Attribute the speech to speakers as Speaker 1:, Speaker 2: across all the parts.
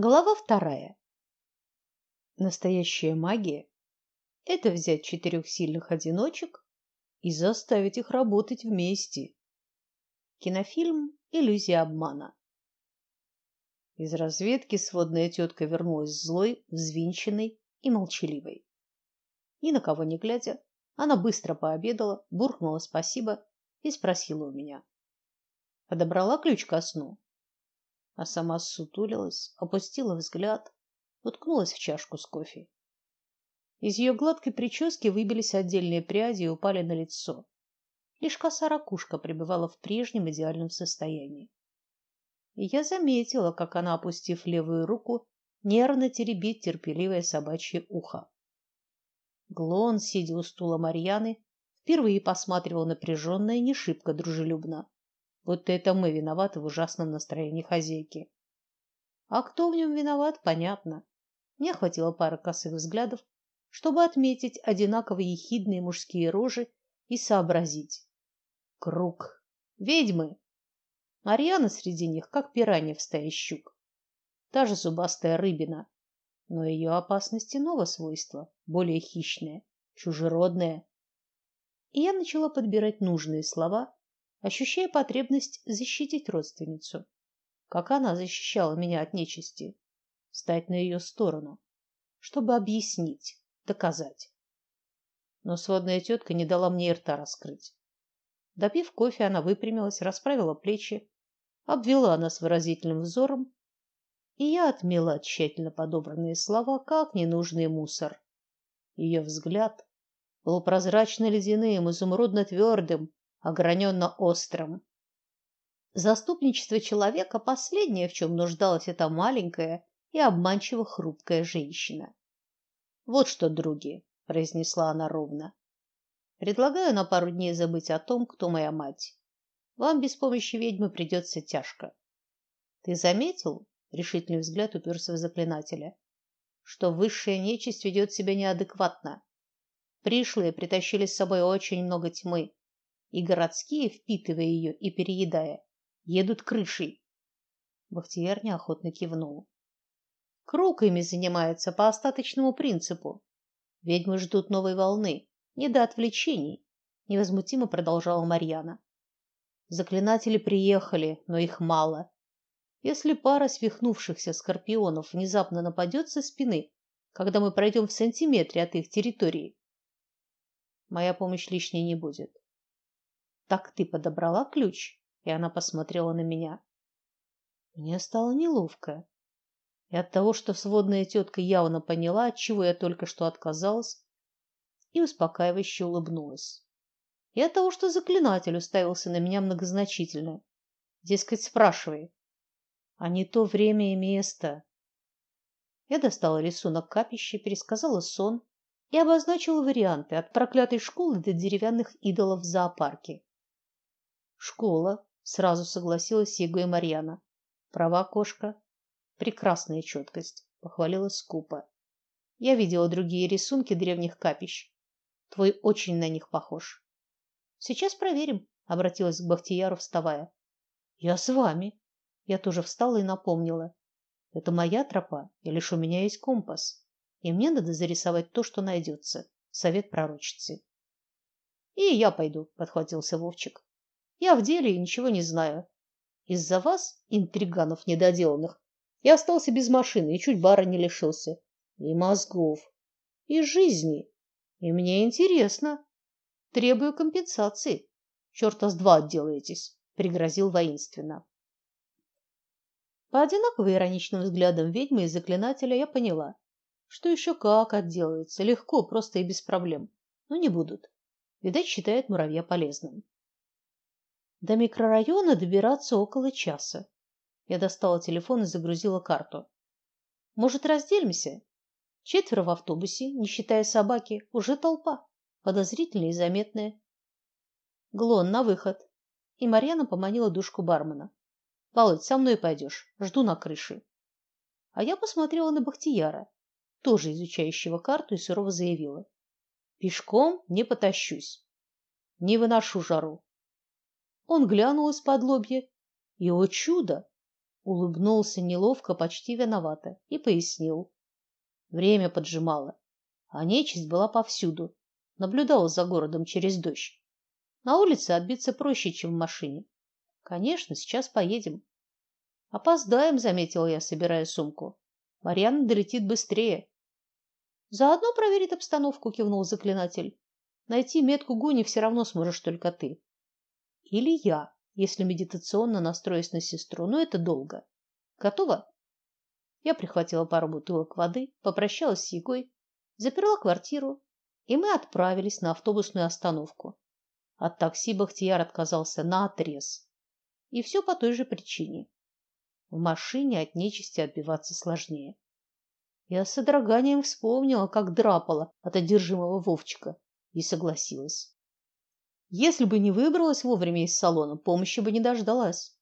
Speaker 1: Глава вторая. Настоящая магия это взять четырех сильных одиночек и заставить их работать вместе. Кинофильм Иллюзия обмана. Из разведки сводная тетка вернулась злой, взвинченной и молчаливой. Ни на кого не глядя, она быстро пообедала, буркнула спасибо и спросила у меня: "Подобрала ключ ко сну?" А сама сутулилась, опустила взгляд, уткнулась в чашку с кофе. Из ее гладкой прически выбились отдельные пряди и упали на лицо. Лишь коса ракушка пребывала в прежнем идеальном состоянии. И я заметила, как она, опустив левую руку, нервно теребит терпеливое собачье ухо. Глон, сидя у стула Марьяны, впервые посматривал напряженно и не шибко дружелюбно будто это мы виноваты в ужасном настроении хозяйки. А кто в нем виноват, понятно. Мне хватило пары косых взглядов, чтобы отметить одинаково ехидные мужские рожи и сообразить. Круг. Ведьмы. Марьяна среди них, как пиранья в стае щук. Та же зубастая рыбина, но ее опасность иного свойства, более хищная, чужеродная. И я начала подбирать нужные слова, ощущая потребность защитить родственницу, как она защищала меня от нечисти, стать на ее сторону, чтобы объяснить, доказать. Но сводная тетка не дала мне рта раскрыть. Допив кофе, она выпрямилась, расправила плечи, обвела нас выразительным взором, и я отмела тщательно подобранные слова, как ненужный мусор. Ее взгляд был прозрачно ледяным, изумрудно твердым, ограненно острым. Заступничество человека последнее, в чем нуждалась эта маленькая и обманчиво хрупкая женщина. Вот что, други, произнесла она ровно. Предлагаю на пару дней забыть о том, кто моя мать. Вам без помощи ведьмы придется тяжко. Ты заметил? Решительный взгляд уперся в заклинателя. Что высшая нечисть ведет себя неадекватно. Пришлые притащили с собой очень много тьмы и городские, впитывая ее и переедая, едут крышей. Бахтияр неохотно кивнул. Круг ими занимается по остаточному принципу. Ведьмы ждут новой волны, не до отвлечений, невозмутимо продолжала Марьяна. Заклинатели приехали, но их мало. Если пара свихнувшихся скорпионов внезапно нападет со спины, когда мы пройдем в сантиметре от их территории, моя помощь лишней не будет. Так ты подобрала ключ? И она посмотрела на меня. Мне стало неловко. И от того, что сводная тетка явно поняла, от чего я только что отказалась, и успокаивающе улыбнулась. И от того, что заклинатель уставился на меня многозначительно. Дескать, спрашивай. А не то время и место. Я достала рисунок капища, пересказала сон и обозначила варианты от проклятой школы до деревянных идолов в зоопарке. Школа, сразу согласилась Его и Марьяна. Права кошка. Прекрасная четкость, похвалила скупо. Я видела другие рисунки древних капищ. Твой очень на них похож. Сейчас проверим, обратилась к Бахтияру, вставая. Я с вами. Я тоже встала и напомнила. Это моя тропа, и лишь у меня есть компас, и мне надо зарисовать то, что найдется. Совет пророчицы. И я пойду, подхватился Вовчик. Я в деле и ничего не знаю. Из-за вас, интриганов недоделанных, я остался без машины и чуть бара не лишился. И мозгов, и жизни. И мне интересно. Требую компенсации. Чёрта с два отделаетесь, пригрозил воинственно. По одинаково ироничным взглядам ведьмы и заклинателя я поняла, что еще как отделаются, легко, просто и без проблем. Но не будут. Видать, считают муравья полезным. До микрорайона добираться около часа. Я достала телефон и загрузила карту. Может, разделимся? Четверо в автобусе, не считая собаки, уже толпа, подозрительная и заметная. Глон на выход. И Марьяна поманила душку бармена. Володь, со мной пойдешь, жду на крыше. А я посмотрела на Бахтияра, тоже изучающего карту, и сурово заявила: "Пешком не потащусь. Не выношу жару. Он глянул из-под лобья, и о чудо! улыбнулся неловко, почти виновато и пояснил. Время поджимало, а нечисть была повсюду, наблюдала за городом через дождь. На улице отбиться проще, чем в машине. Конечно, сейчас поедем. Опоздаем, заметила я, собирая сумку. Марьяна долетит быстрее. Заодно проверит обстановку, кивнул заклинатель. Найти метку Гуни все равно сможешь только ты. Или я, если медитационно настроюсь на сестру, но это долго. Готово? Я прихватила пару бутылок воды, попрощалась с Егой, заперла квартиру, и мы отправились на автобусную остановку. От такси Бахтияр отказался наотрез. И все по той же причине. В машине от нечисти отбиваться сложнее. Я с содроганием вспомнила, как драпала от одержимого Вовчика, и согласилась. Если бы не выбралась вовремя из салона, помощи бы не дождалась.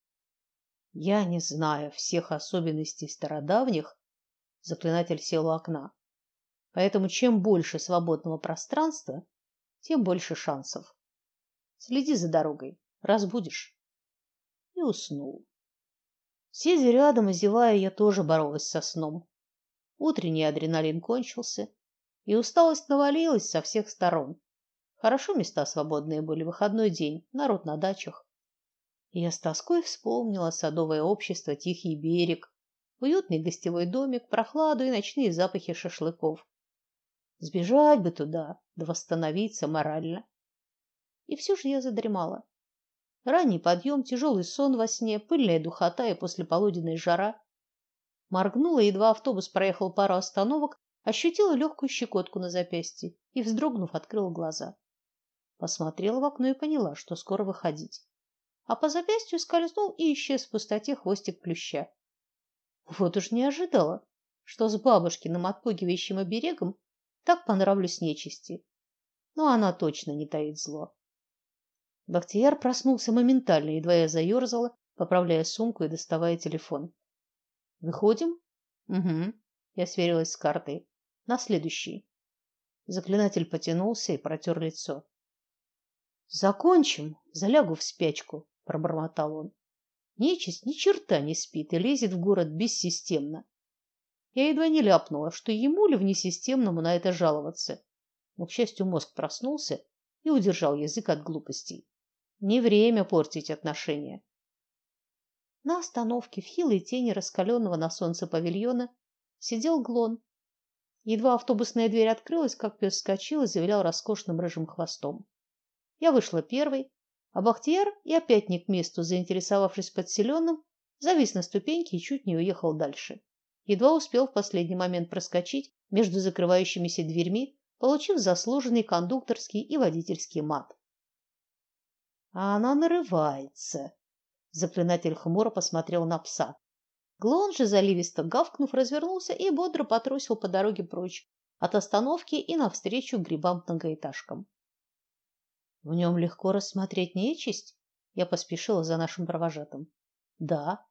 Speaker 1: Я не знаю всех особенностей стародавних, заклинатель сел у окна. Поэтому чем больше свободного пространства, тем больше шансов. Следи за дорогой, разбудишь. И уснул. Сидя рядом и зевая, я тоже боролась со сном. Утренний адреналин кончился, и усталость навалилась со всех сторон. Хорошо места свободные были, выходной день, народ на дачах. Я с тоской вспомнила садовое общество Тихий берег, уютный гостевой домик, прохладу и ночные запахи шашлыков. Сбежать бы туда, да восстановиться морально. И все же я задремала. Ранний подъем, тяжелый сон во сне, пыльная духота и послеполуденная жара. Моргнула, едва автобус проехал пару остановок, ощутила легкую щекотку на запястье и, вздрогнув, открыла глаза. Посмотрела в окно и поняла, что скоро выходить. А по запястью скользнул и исчез в пустоте хвостик плюща. Вот уж не ожидала, что с бабушкиным отпугивающим оберегом так понравлюсь нечисти. Но она точно не таит зло. Бахтияр проснулся моментально, едва я заерзала, поправляя сумку и доставая телефон. Выходим? Угу. Я сверилась с картой. На следующий. Заклинатель потянулся и протер лицо. Закончим, залягу в спячку, пробормотал он. Нечисть ни черта не спит и лезет в город бессистемно. Я едва не ляпнула, что ему ли внесистемному на это жаловаться. Но, к счастью, мозг проснулся и удержал язык от глупостей. Не время портить отношения. На остановке в хилой тени раскаленного на солнце павильона сидел Глон. Едва автобусная дверь открылась, как пес вскочил и завилял роскошным рыжим хвостом. Я вышла первой, а Бахтияр и опять не к месту, заинтересовавшись подселенным, завис на ступеньке и чуть не уехал дальше. Едва успел в последний момент проскочить между закрывающимися дверьми, получив заслуженный кондукторский и водительский мат. А она нарывается, Заклинатель хмуро посмотрел на пса. Глон же заливисто гавкнув, развернулся и бодро потрусил по дороге прочь от остановки и навстречу грибам-многоэтажкам. В нем легко рассмотреть нечисть. Я поспешила за нашим провожатым. Да.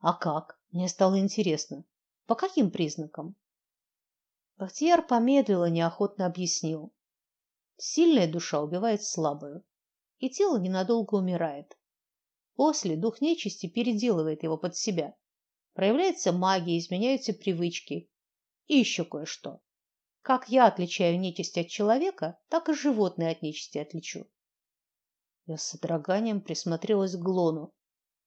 Speaker 1: А как? Мне стало интересно. По каким признакам? Бахтияр помедлил и неохотно объяснил. Сильная душа убивает слабую, и тело ненадолго умирает. После дух нечисти переделывает его под себя. Проявляется магия, изменяются привычки и еще кое-что. Как я отличаю нечисть от человека, так и животное от нечисти отличу. Я с содроганием присмотрелась к Глону,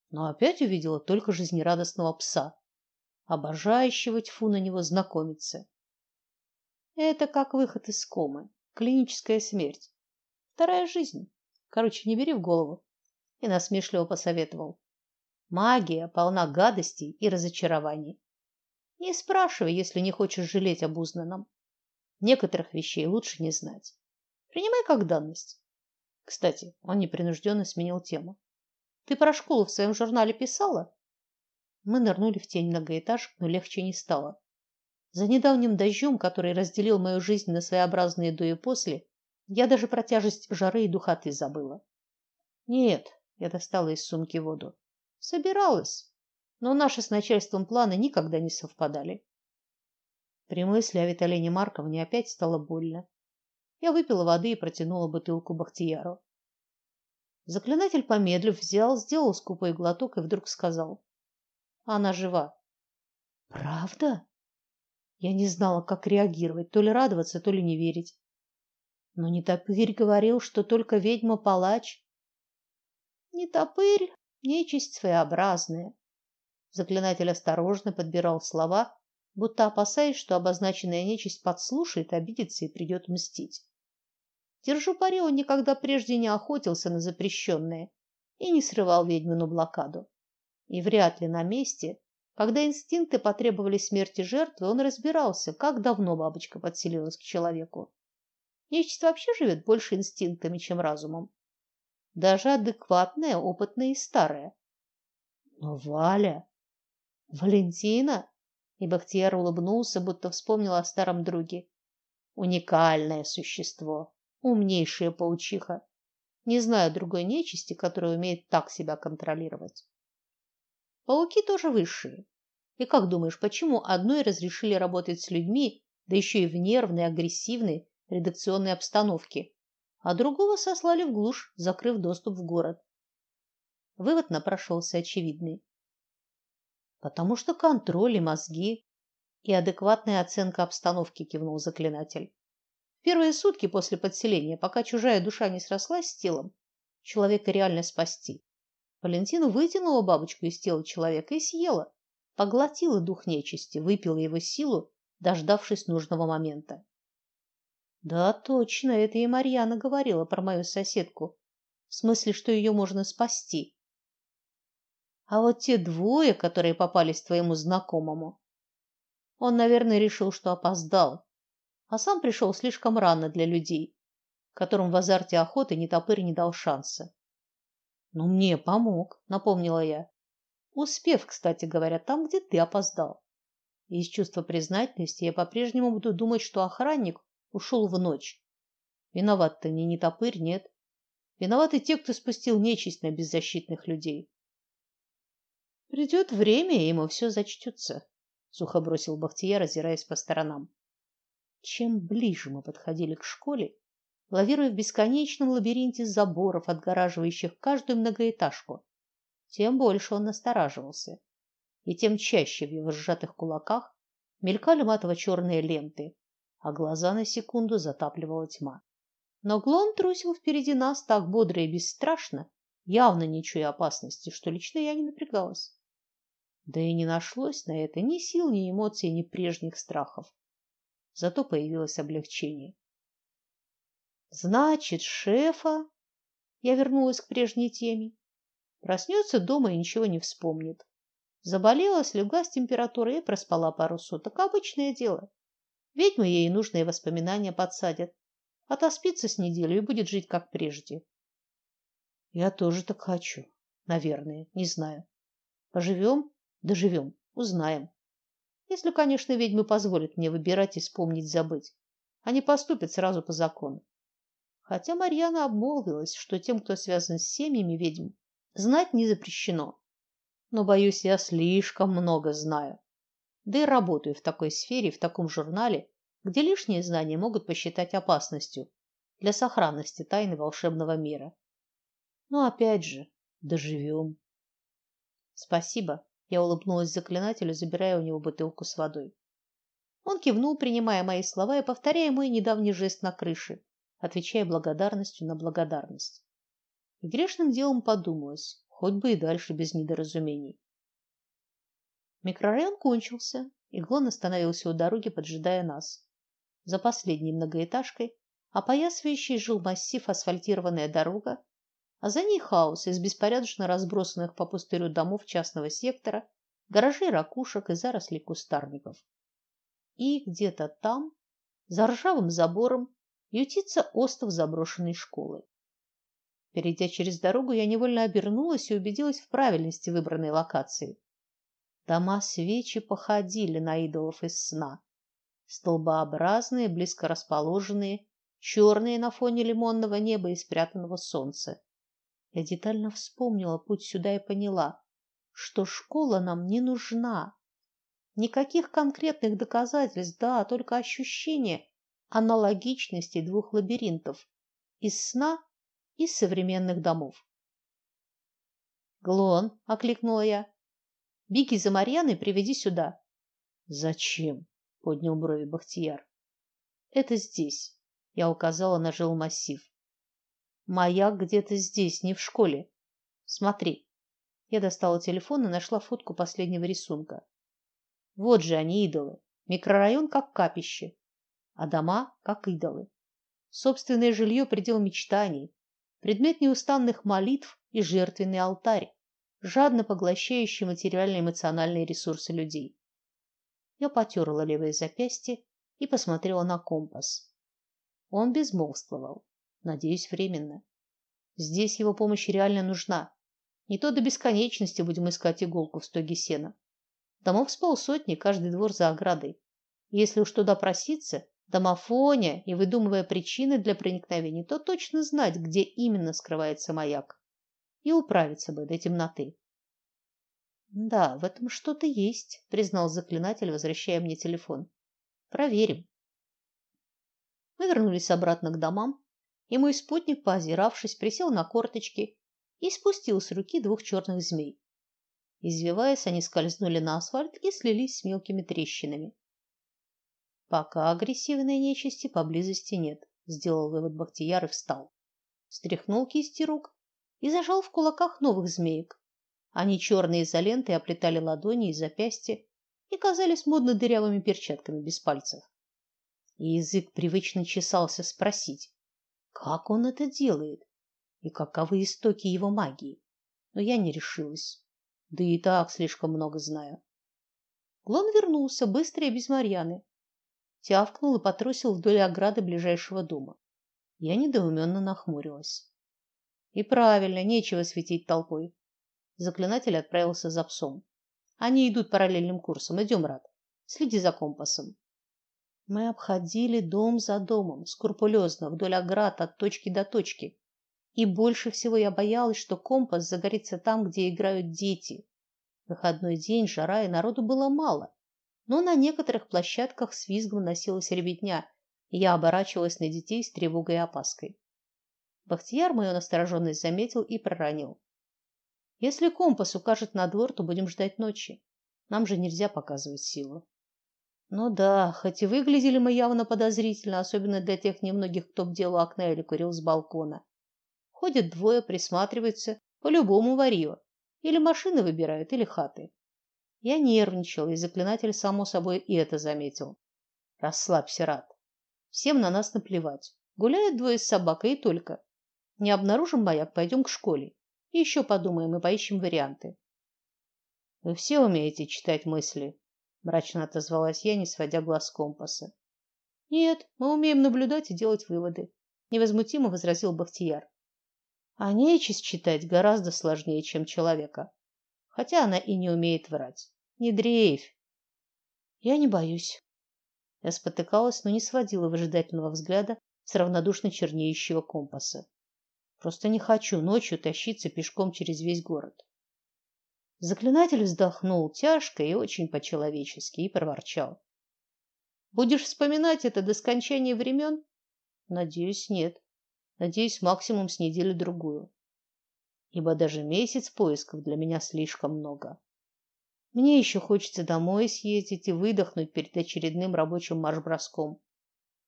Speaker 1: но опять увидела только жизнерадостного пса, обожающего тьфу на него знакомиться. Это как выход из комы, клиническая смерть, вторая жизнь. Короче, не бери в голову и насмешливо посоветовал: "Магия полна гадостей и разочарований. Не спрашивай, если не хочешь жалеть об узнанном. Некоторых вещей лучше не знать. Принимай как данность". Кстати, он непринужденно сменил тему. "Ты про школу в своем журнале писала?" Мы нырнули в тень многоэтажек, но легче не стало. За недавним дождем, который разделил мою жизнь на своеобразные до и после, я даже про тяжесть жары и духоты забыла. Нет, я достала из сумки воду. Собиралась, но наши с начальством планы никогда не совпадали. При мысли о Виталине Марковне опять стало больно. Я выпила воды и протянула бутылку Бахтияру. Заклинатель, помедлив, взял, сделал скупой глоток и вдруг сказал: Она жива. Правда? Я не знала, как реагировать, то ли радоваться, то ли не верить. Но не топырь говорил, что только ведьма-палач. Не топырь, нечисть своеобразная. Заклинатель осторожно подбирал слова, будто опасаясь, что обозначенная нечисть подслушает, обидится и придет мстить. Держу пари, он никогда прежде не охотился на запрещенное и не срывал ведьмину блокаду. И вряд ли на месте, когда инстинкты потребовали смерти жертвы, он разбирался, как давно бабочка подселилась к человеку. Нечисть вообще живет больше инстинктами, чем разумом. Даже адекватная, опытная и старая. Но Валя, Валентина, и Бахтияр улыбнулся, будто вспомнил о старом друге. Уникальное существо, умнейшая паучиха. Не знаю другой нечисти, которая умеет так себя контролировать. Пауки тоже высшие. И как думаешь, почему одной разрешили работать с людьми, да еще и в нервной, агрессивной редакционной обстановке, а другого сослали в глушь, закрыв доступ в город? Вывод напрашивался очевидный. Потому что контроль и мозги и адекватная оценка обстановки, кивнул заклинатель. Первые сутки после подселения, пока чужая душа не срослась с телом, человека реально спасти. Валентина вытянула бабочку из тела человека и съела, поглотила дух нечисти, выпила его силу, дождавшись нужного момента. Да, точно, это и Марьяна говорила про мою соседку, в смысле, что ее можно спасти. А вот те двое, которые попались твоему знакомому, он, наверное, решил, что опоздал, а сам пришел слишком рано для людей, которым в азарте охоты ни топырь не дал шанса. Ну мне помог, напомнила я. Успев, кстати говоря, там, где ты опоздал. И из чувства признательности я по-прежнему буду думать, что охранник ушел в ночь. Виноват-то не не топырь, нет. Виноваты те, кто спустил нечисть на беззащитных людей. Придет время, и ему все зачтется, сухо бросил Бахтияр, озираясь по сторонам. Чем ближе мы подходили к школе, лавируя в бесконечном лабиринте заборов, отгораживающих каждую многоэтажку, тем больше он настораживался, и тем чаще в его сжатых кулаках мелькали матово-черные ленты, а глаза на секунду затапливала тьма. Но Глон трусил впереди нас так бодро и бесстрашно, явно не чуя опасности, что лично я не напрягалась. Да и не нашлось на это ни сил, ни эмоций, ни прежних страхов. Зато появилось облегчение. Значит, шефа, я вернулась к прежней теме, проснется дома и ничего не вспомнит. Заболела, слегла с температурой и проспала пару суток. Обычное дело. Ведьмы ей нужные воспоминания подсадят. Отоспится с неделю и будет жить как прежде. Я тоже так хочу. Наверное, не знаю. Поживем, доживем, узнаем. Если, конечно, ведьмы позволят мне выбирать и вспомнить, забыть. Они поступят сразу по закону. Хотя Марьяна обмолвилась, что тем, кто связан с семьями ведьм, знать не запрещено. Но боюсь, я слишком много знаю. Да и работаю в такой сфере, в таком журнале, где лишние знания могут посчитать опасностью для сохранности тайны волшебного мира. Но опять же, доживем. Спасибо, я улыбнулась заклинателю, забирая у него бутылку с водой. Он кивнул, принимая мои слова и повторяя мой недавний жест на крыше отвечая благодарностью на благодарность. И грешным делом подумалось, хоть бы и дальше без недоразумений. Микрорайон кончился, и Глон остановился у дороги, поджидая нас. За последней многоэтажкой, опоясывающей жил массив асфальтированная дорога, а за ней хаос из беспорядочно разбросанных по пустырю домов частного сектора, гаражей ракушек и зарослей кустарников. И где-то там, за ржавым забором, ютится остов заброшенной школы. Перейдя через дорогу, я невольно обернулась и убедилась в правильности выбранной локации. Дома свечи походили на идолов из сна. Столбообразные, близко расположенные, черные на фоне лимонного неба и спрятанного солнца. Я детально вспомнила путь сюда и поняла, что школа нам не нужна. Никаких конкретных доказательств, да, только ощущение, аналогичности двух лабиринтов из сна и современных домов. "Глон", окликнула я. Беги за Марьяной, приведи сюда. Зачем? поднял брови Бахтияр. Это здесь. Я указала на жилмассив. Маяк где-то здесь, не в школе. Смотри. Я достала телефон и нашла фотку последнего рисунка. Вот же они идолы. Микрорайон как капище, а дома как идолы. Собственное жилье предел мечтаний, предмет неустанных молитв и жертвенный алтарь, жадно поглощающий материальные и эмоциональные ресурсы людей. Я потерла левое запястье и посмотрела на компас. Он безмолвствовал, надеюсь, временно. Здесь его помощь реально нужна. Не то до бесконечности будем искать иголку в стоге сена. Домов с полсотни, каждый двор за оградой. Если уж туда проситься, домофоня и выдумывая причины для проникновения, то точно знать, где именно скрывается маяк, и управиться бы до темноты. Да, в этом что-то есть, признал заклинатель, возвращая мне телефон. Проверим. Мы вернулись обратно к домам, и мой спутник, поозиравшись, присел на корточки и спустил с руки двух черных змей. Извиваясь, они скользнули на асфальт и слились с мелкими трещинами. Пока агрессивной нечисти поблизости нет, сделал вывод Бахтияр и встал. Стряхнул кисти рук и зажал в кулаках новых змеек, они черные изолентой оплетали ладони и запястья и казались модно дырявыми перчатками без пальцев. И язык привычно чесался спросить, как он это делает и каковы истоки его магии. Но я не решилась. Да и так слишком много знаю. Глон вернулся быстро и без Марьяны. Тявкнул и потрусил вдоль ограды ближайшего дома. Я недоуменно нахмурилась. И правильно, нечего светить толпой. Заклинатель отправился за псом. Они идут параллельным курсом. Идем, Рад. Следи за компасом. Мы обходили дом за домом, скрупулезно, вдоль оград от точки до точки. И больше всего я боялась, что компас загорится там, где играют дети. Выходной день, жара и народу было мало. Но на некоторых площадках с визгом носилась ребятня, и я оборачивалась на детей с тревогой и опаской. Бахтияр мою настороженность заметил и проронил: если компас укажет на двор, то будем ждать ночи. Нам же нельзя показывать силу. Ну да, хоть и выглядели мы явно подозрительно, особенно для тех немногих, кто бдел у окна или курил с балкона. Ходят двое, присматриваются, по-любому варьё. Или машины выбирают, или хаты. Я нервничал, и заклинатель само собой и это заметил. Расслабься, Рад. Всем на нас наплевать. Гуляют двое с собакой и только. Не обнаружим маяк, пойдем к школе. И еще подумаем и поищем варианты. Вы все умеете читать мысли, мрачно отозвалась я, не сводя глаз с компаса. Нет, мы умеем наблюдать и делать выводы, невозмутимо возразил Бахтияр. А нечисть читать гораздо сложнее, чем человека. Хотя она и не умеет врать. Не дрейфь. Я не боюсь. Я спотыкалась, но не сводила выжидательного взгляда с равнодушно чернеющего компаса. Просто не хочу ночью тащиться пешком через весь город. Заклинатель вздохнул тяжко и очень по-человечески и проворчал: "Будешь вспоминать это до скончания времен? Надеюсь, нет. Надеюсь, максимум с неделю другую. Ибо даже месяц поисков для меня слишком много. Мне еще хочется домой съездить и выдохнуть перед очередным рабочим марш-броском.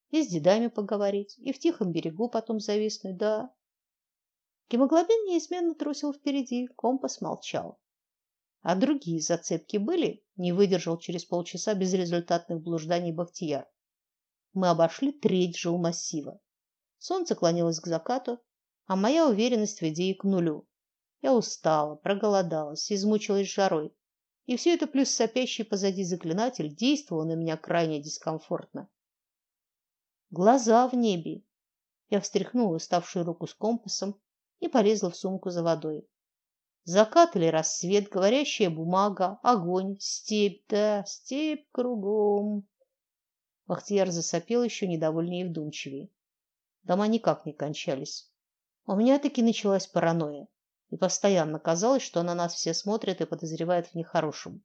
Speaker 1: И с дедами поговорить, и в тихом берегу потом зависнуть, да. Гемоглобин неизменно трусил впереди, компас молчал. А другие зацепки были? Не выдержал через полчаса безрезультатных блужданий Бахтияр. Мы обошли треть жилмассива. Солнце клонилось к закату, а моя уверенность в идее к нулю. Я устала, проголодалась, измучилась жарой. И все это плюс сопящий позади заклинатель действовало на меня крайне дискомфортно. Глаза в небе. Я встряхнула уставшую руку с компасом и полезла в сумку за водой. Закат или рассвет, говорящая бумага, огонь, степь, да, степь кругом. Бахтияр засопел еще недовольнее и вдумчивее. Дома никак не кончались. У меня таки началась паранойя, и постоянно казалось, что на нас все смотрят и подозревают в нехорошем.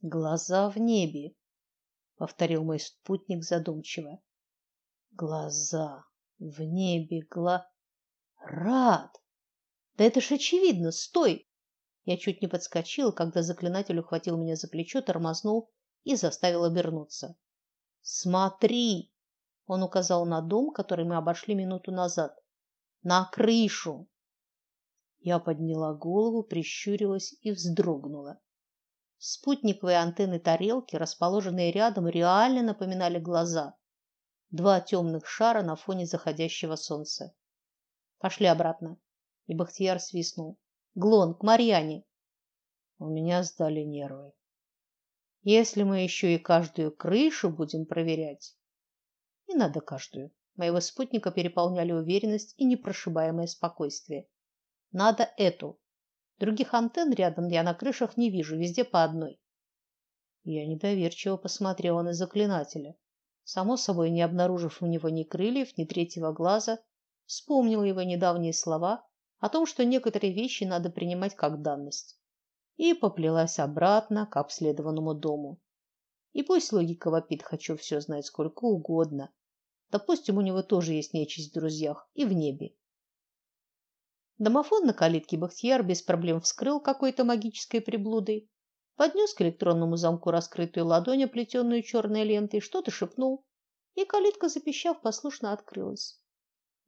Speaker 1: Глаза в небе, повторил мой спутник задумчиво. Глаза в небе, гла Рад. Да это ж очевидно, стой. Я чуть не подскочил, когда заклинатель ухватил меня за плечо, тормознул и заставил обернуться. Смотри, он указал на дом, который мы обошли минуту назад. На крышу. Я подняла голову, прищурилась и вздрогнула. Спутниковые антенны тарелки, расположенные рядом, реально напоминали глаза. Два темных шара на фоне заходящего солнца. Пошли обратно. И Бахтияр свистнул. Глон, к Марьяне. У меня сдали нервы. Если мы еще и каждую крышу будем проверять. Не надо каждую. Моего спутника переполняли уверенность и непрошибаемое спокойствие. Надо эту. Других антенн рядом я на крышах не вижу, везде по одной. Я недоверчиво посмотрела на заклинателя. Само собой, не обнаружив у него ни крыльев, ни третьего глаза, вспомнила его недавние слова о том, что некоторые вещи надо принимать как данность, и поплелась обратно к обследованному дому. И пусть логика вопит, хочу все знать сколько угодно. Допустим, у него тоже есть нечисть в друзьях и в небе. Домофон на калитке Бахтияр без проблем вскрыл какой-то магической приблудой, поднес к электронному замку раскрытую ладонь, оплетенную черной лентой, что-то шепнул, и калитка, запищав, послушно открылась.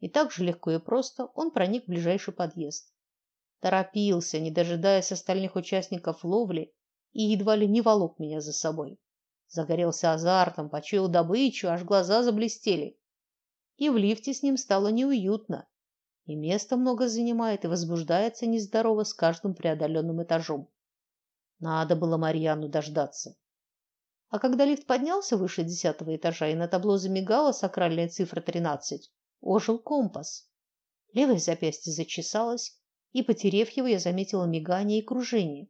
Speaker 1: И так же легко и просто он проник в ближайший подъезд. Торопился, не дожидаясь остальных участников ловли, и едва ли не волок меня за собой. Загорелся азартом, почуял добычу, аж глаза заблестели. И в лифте с ним стало неуютно и места много занимает, и возбуждается нездорово с каждым преодоленным этажом. Надо было Марьяну дождаться. А когда лифт поднялся выше десятого этажа и на табло замигала сакральная цифра тринадцать, ожил компас. Левое запястье зачесалось, и, потерев его, я заметила мигание и кружение.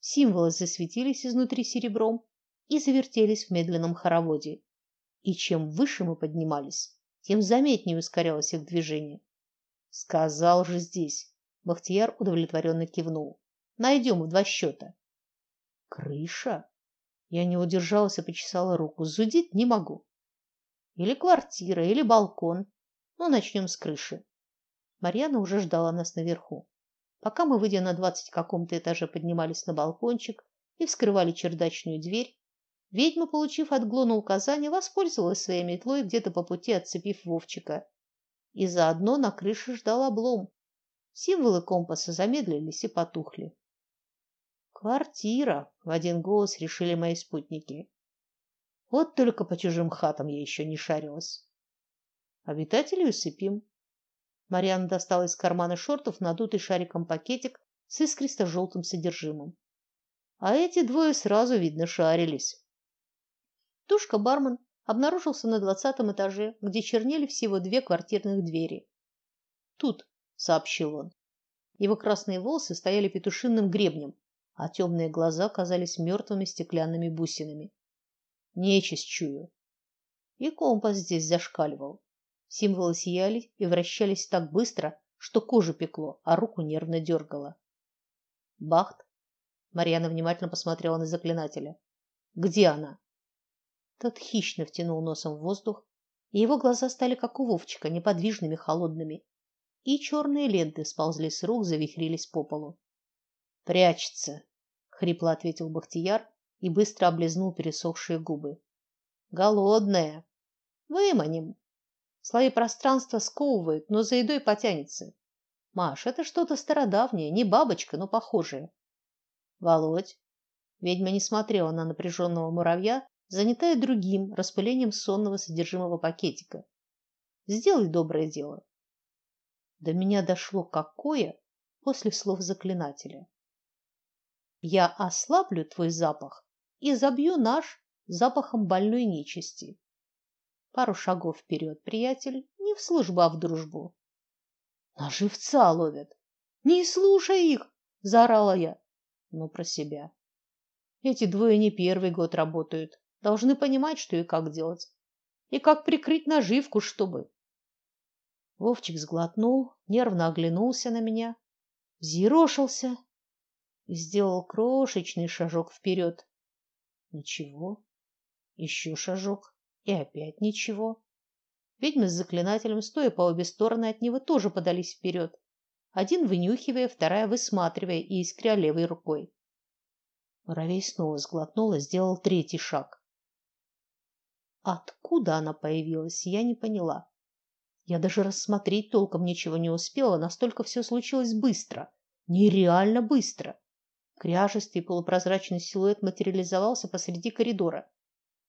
Speaker 1: Символы засветились изнутри серебром и завертелись в медленном хороводе. И чем выше мы поднимались, тем заметнее ускорялось их движение. Сказал же здесь. Бахтияр удовлетворенно кивнул. Найдем в два счета. Крыша? Я не удержалась и почесала руку. Зудить не могу. Или квартира, или балкон. Ну, начнем с крыши. Марьяна уже ждала нас наверху. Пока мы, выйдя на двадцать каком-то этаже, поднимались на балкончик и вскрывали чердачную дверь, ведьма, получив от Глона указание, воспользовалась своей метлой, где-то по пути отцепив Вовчика и заодно на крыше ждал облом. Символы компаса замедлились и потухли. Квартира, в один голос решили мои спутники. Вот только по чужим хатам я еще не шарилась. Обитателей усыпим. Марианна достала из кармана шортов надутый шариком пакетик с искристо-желтым содержимым. А эти двое сразу видно шарились. Тушка бармен обнаружился на двадцатом этаже, где чернели всего две квартирных двери. Тут, сообщил он. Его красные волосы стояли петушиным гребнем, а темные глаза казались мертвыми стеклянными бусинами. Нечисть чую. И компас здесь зашкаливал. Символы сияли и вращались так быстро, что кожу пекло, а руку нервно дергало. Бахт. Марьяна внимательно посмотрела на заклинателя. Где она? Тот хищно втянул носом в воздух, и его глаза стали как у Вовчика, неподвижными, холодными, и черные ленты сползли с рук, завихрились по полу. Прячется, хрипло ответил Бахтияр и быстро облизнул пересохшие губы. Голодная. Выманим. Слои пространства сковывают, но за едой потянется. Маш, это что-то стародавнее, не бабочка, но похожее. Володь. Ведьма не смотрела на напряженного муравья, занятая другим распылением сонного содержимого пакетика. Сделай доброе дело. До меня дошло какое после слов заклинателя. Я ослаблю твой запах и забью наш запахом больной нечисти. Пару шагов вперед, приятель, не в службу, а в дружбу. На живца ловят. Не слушай их, заорала я, но про себя. Эти двое не первый год работают должны понимать, что и как делать, и как прикрыть наживку, чтобы. Вовчик сглотнул, нервно оглянулся на меня, взъерошился и сделал крошечный шажок вперед. Ничего. Еще шажок и опять ничего. Ведьмы с заклинателем, стоя по обе стороны от него, тоже подались вперед, Один вынюхивая, вторая высматривая и искря левой рукой. Муравей снова сглотнул и сделал третий шаг. Откуда она появилась, я не поняла. Я даже рассмотреть толком ничего не успела, настолько все случилось быстро, нереально быстро. Кряжестый полупрозрачный силуэт материализовался посреди коридора.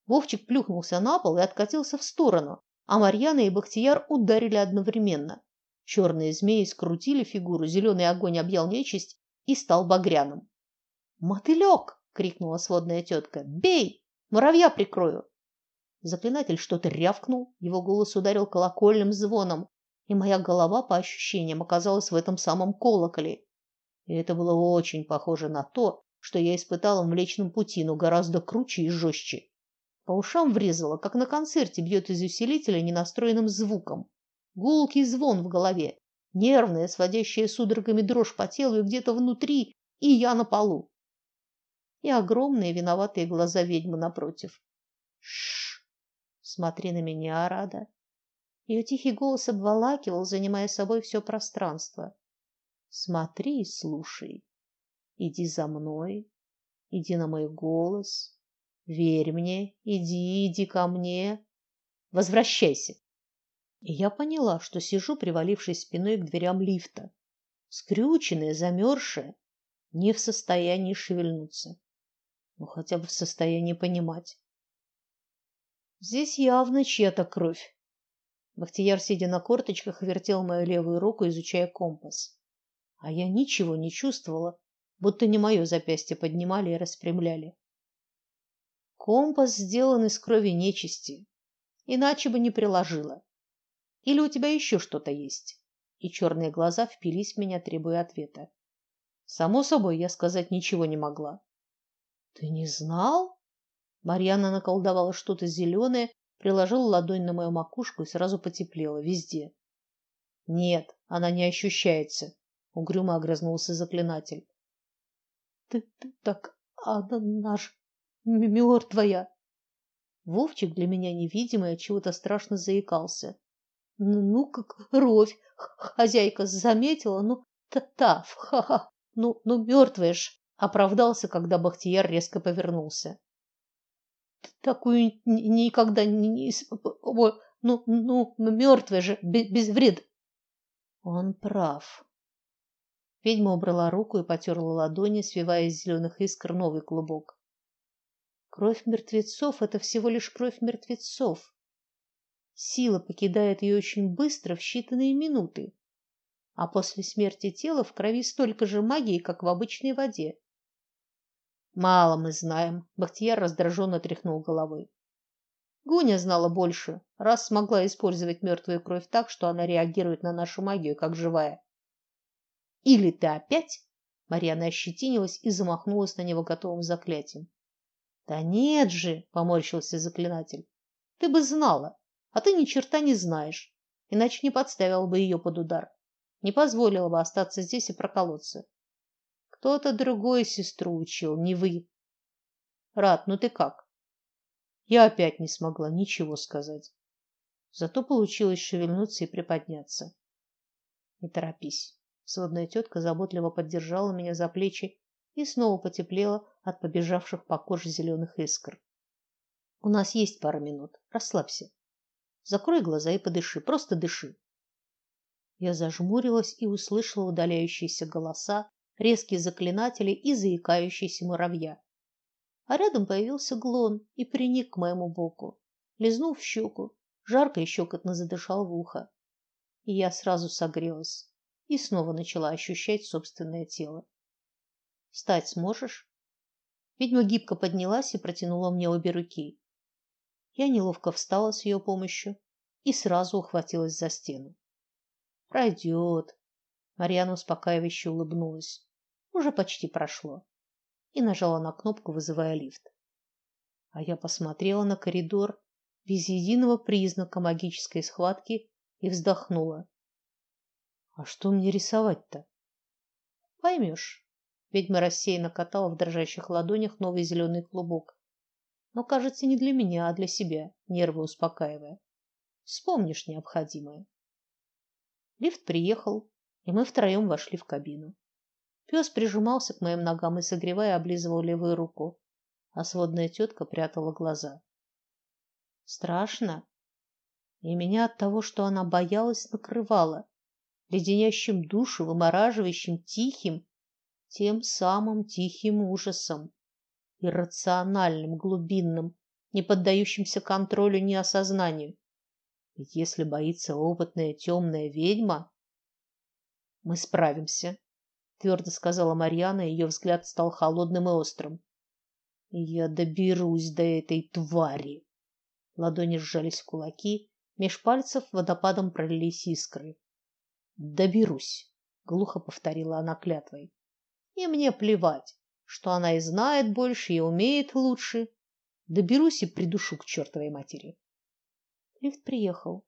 Speaker 1: Вовчик плюхнулся на пол и откатился в сторону, а Марьяна и Бахтияр ударили одновременно. Черные змеи скрутили фигуру, зеленый огонь объял нечисть и стал багряным. «Мотылек!» — крикнула сводная тетка. «Бей! Муравья прикрою!» Заклинатель что-то рявкнул, его голос ударил колокольным звоном, и моя голова, по ощущениям, оказалась в этом самом колоколе. И это было очень похоже на то, что я испытала в Млечном пути, но гораздо круче и жестче. По ушам врезало, как на концерте бьет из усилителя ненастроенным звуком. Гулкий звон в голове, нервная, сводящая судорогами дрожь по телу и где-то внутри, и я на полу. И огромные виноватые глаза ведьмы напротив. Шш. Смотри на меня, Рада. Ее тихий голос обволакивал, занимая собой все пространство. Смотри и слушай. Иди за мной. Иди на мой голос. Верь мне, иди, иди ко мне. Возвращайся. И я поняла, что сижу, привалившись спиной к дверям лифта, скрюченная, замерзшая, не в состоянии шевельнуться, но хотя бы в состоянии понимать. Здесь явно чья-то кровь. Бахтияр, сидя на корточках, вертел мою левую руку, изучая компас. А я ничего не чувствовала, будто не мое запястье поднимали и распрямляли. Компас сделан из крови нечисти, иначе бы не приложила. Или у тебя еще что-то есть? И черные глаза впились в меня, требуя ответа. Само собой, я сказать ничего не могла. Ты не знал? Марьяна наколдовала что-то зеленое, приложила ладонь на мою макушку и сразу потеплело везде. Нет, она не ощущается, угрюмо огрызнулся заклинатель. Ты, ты так, она наш мертвая. Вовчик для меня невидимый, от чего-то страшно заикался. Ну, ну как кровь, хозяйка заметила, ну та, ха-ха, ну, ну мертвая ж, оправдался, когда Бахтияр резко повернулся. Такую никогда не, ну, ну, мертвая же, без, вреда. Он прав. Ведьма убрала руку и потерла ладони, свивая из зеленых искр новый клубок. Кровь мертвецов это всего лишь кровь мертвецов. Сила покидает ее очень быстро, в считанные минуты. А после смерти тела в крови столько же магии, как в обычной воде. Мало мы знаем, Бахтияр раздраженно тряхнул головой. Гуня знала больше, раз смогла использовать мертвую кровь так, что она реагирует на нашу магию как живая. Или ты опять? Марьяна ощетинилась и замахнулась на него готовым заклятием. Да нет же, поморщился заклинатель. Ты бы знала, а ты ни черта не знаешь, иначе не подставил бы ее под удар, не позволила бы остаться здесь и проколоться. Кто-то другой сестру учил, не вы. Рад, ну ты как? Я опять не смогла ничего сказать. Зато получилось шевельнуться и приподняться. Не торопись. Сводная тетка заботливо поддержала меня за плечи и снова потеплело от побежавших по коже зеленых искр. У нас есть пара минут. Расслабься. Закрой глаза и подыши, просто дыши. Я зажмурилась и услышала удаляющиеся голоса, резкие заклинатели и заикающиеся муравья. А рядом появился Глон и приник к моему боку, лизнул в щеку, жарко и щекотно задышал в ухо. И я сразу согрелась и снова начала ощущать собственное тело. Встать сможешь? Ведьма гибко поднялась и протянула мне обе руки. Я неловко встала с ее помощью и сразу ухватилась за стену. Пройдет. Марьяна успокаивающе улыбнулась. Уже почти прошло. И нажала на кнопку, вызывая лифт. А я посмотрела на коридор без единого признака магической схватки и вздохнула. А что мне рисовать-то? Поймешь. Ведьма рассеянно катала в дрожащих ладонях новый зеленый клубок. Но, кажется, не для меня, а для себя, нервы успокаивая. Вспомнишь необходимое. Лифт приехал, и мы втроем вошли в кабину. Пес прижимался к моим ногам и согревая облизывал левую руку, а сводная тетка прятала глаза. Страшно, и меня от того, что она боялась, накрывало леденящим душу, вымораживающим тихим, тем самым тихим ужасом, иррациональным, глубинным, не поддающимся контролю ни осознанию. Ведь если боится опытная темная ведьма, мы справимся, твердо сказала Марьяна, ее взгляд стал холодным и острым. Я доберусь до этой твари. Ладони сжались в кулаки, меж пальцев водопадом пролились искры. Доберусь, глухо повторила она клятвой. И мне плевать, что она и знает больше, и умеет лучше. Доберусь и придушу к чертовой матери. Лифт приехал.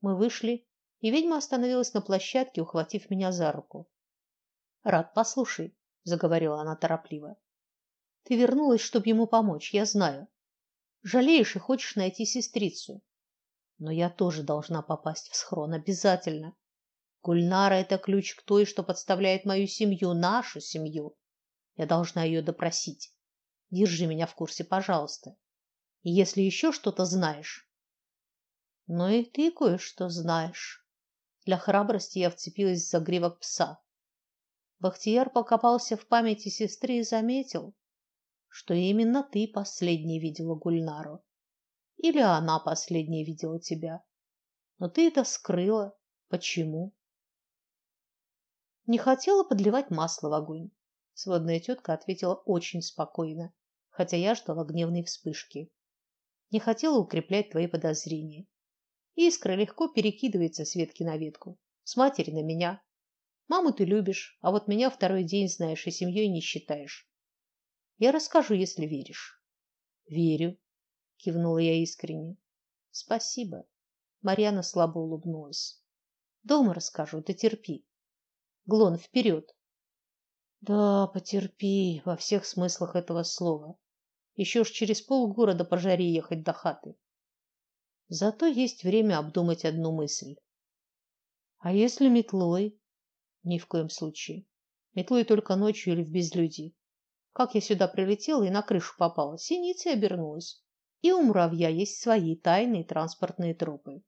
Speaker 1: Мы вышли, и ведьма остановилась на площадке, ухватив меня за руку. Рад, послушай, заговорила она торопливо. Ты вернулась, чтобы ему помочь, я знаю. Жалеешь и хочешь найти сестрицу. Но я тоже должна попасть в схрон обязательно. Гульнара это ключ к той, что подставляет мою семью, нашу семью. Я должна ее допросить. Держи меня в курсе, пожалуйста. И если еще что-то знаешь. Но и ты кое-что знаешь. Для храбрости я вцепилась в загривок пса. Бахтияр покопался в памяти сестры и заметил, что именно ты последний видела Гульнару. Или она последняя видела тебя. Но ты это скрыла. Почему? Не хотела подливать масло в огонь. Сводная тетка ответила очень спокойно, хотя я ждала гневной вспышки. Не хотела укреплять твои подозрения. Искра легко перекидывается с ветки на ветку. С матери на меня. Маму ты любишь, а вот меня второй день знаешь и семьей не считаешь. Я расскажу, если веришь. Верю, кивнула я искренне. Спасибо. Марьяна слабо улыбнулась. Дома расскажу, ты терпи. Глон, вперед. Да, потерпи во всех смыслах этого слова. Еще ж через полгорода по жаре ехать до хаты. Зато есть время обдумать одну мысль. А если метлой? Ни в коем случае. Метлой только ночью или в безлюдье. Как я сюда прилетела и на крышу попала, синицей обернулась. И у муравья есть свои тайные транспортные тропы.